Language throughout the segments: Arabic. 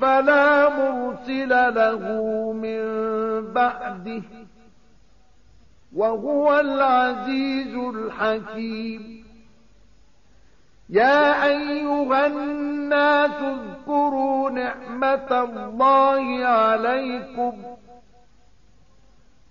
فلا مرسل له من بعده. وهو العزيز الحكيم. يا أيها الناس اذكروا نعمة الله عليكم.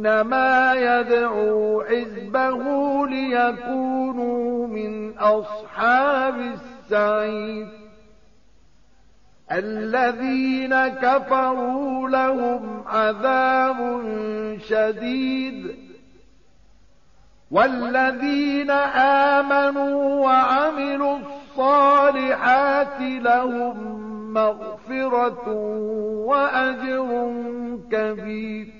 إنما يدعو حزبه ليكونوا من أصحاب السعيد الذين كفروا لهم عذاب شديد. والذين آمنوا وعملوا الصالحات لهم مغفرة وأجر كبير.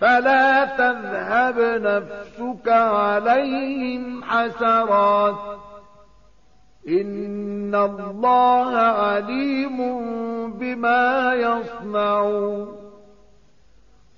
فلا تذهب نفسك عليهم حسرات. إن الله عليم بما يصنعون.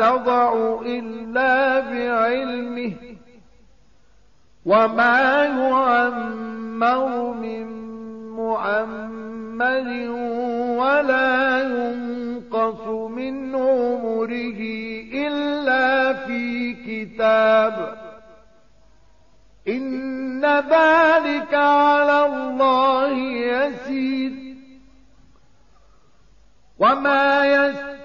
تضع إلا بعلمه وما يعمر من معمر ولا ينقص من عمره إلا في كتاب. إن ذلك على الله يسير. وما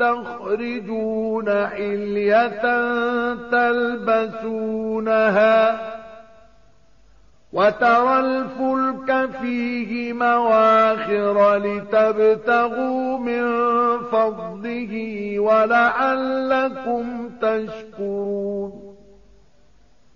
وتستخرجون حلية تلبسونها وترى الفلك فيه مواخر لتبتغوا من فضله ولعلكم تشكرون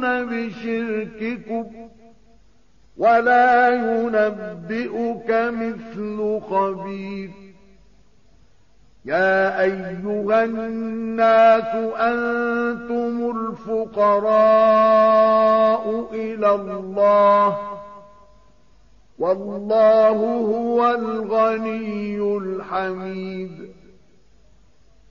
بشرككم ولا ينبئك مثل خبير. يا أيها الناس أنتم الفقراء إلى الله والله هو الغني الحميد.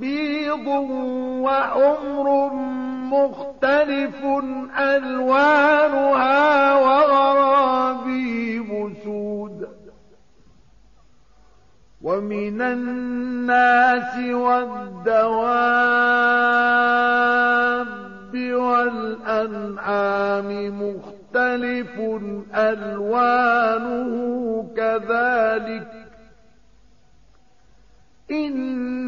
بيض وحمر مختلف ألوانها وغرابيب سود. ومن الناس والدواب والأنعام مختلف ألوانه كذلك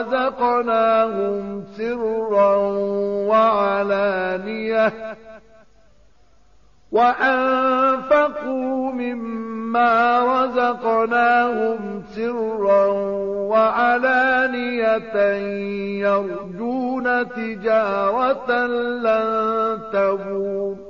رزقناهم سرا وعلانية وأنفقوا مما رزقناهم سرا وعلانية يرجون تجارة لن تبور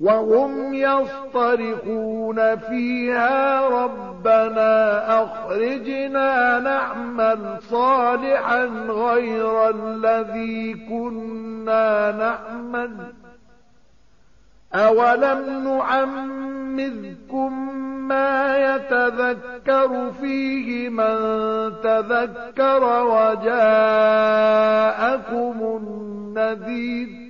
وهم يصطرخون فيها ربنا أخرجنا نعمل صالحا غير الذي كنا نعمل أولم نعمذكم ما يتذكر فيه من تذكر وجاءكم النذير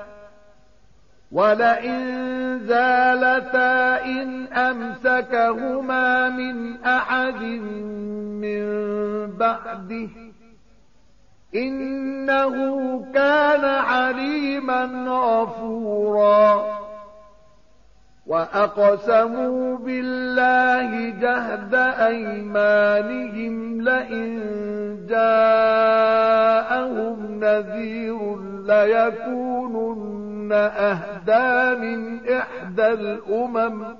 ولئن زالتا إن أمسكهما من أحد من بعده إنه كان عليما غفورا وأقسموا بالله جهد أيمانهم لئن جاءهم نذير ليكونن أهدى من إحدى الأمم.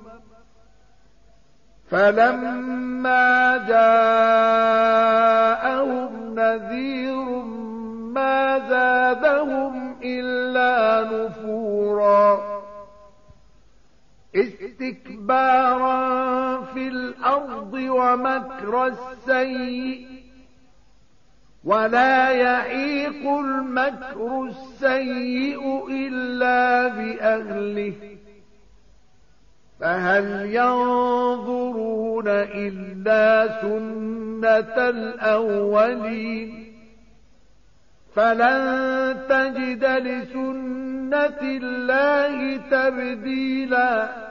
فلما جاءهم نذير ما زادهم إلا نفورا. استكبارا في الأرض ومكر السيئ ولا يعيق المكر السيء إلا بأهله. فهل ينظرون إلا سنة الأولين؟ فلن تجد لسنة الله تبديلاً.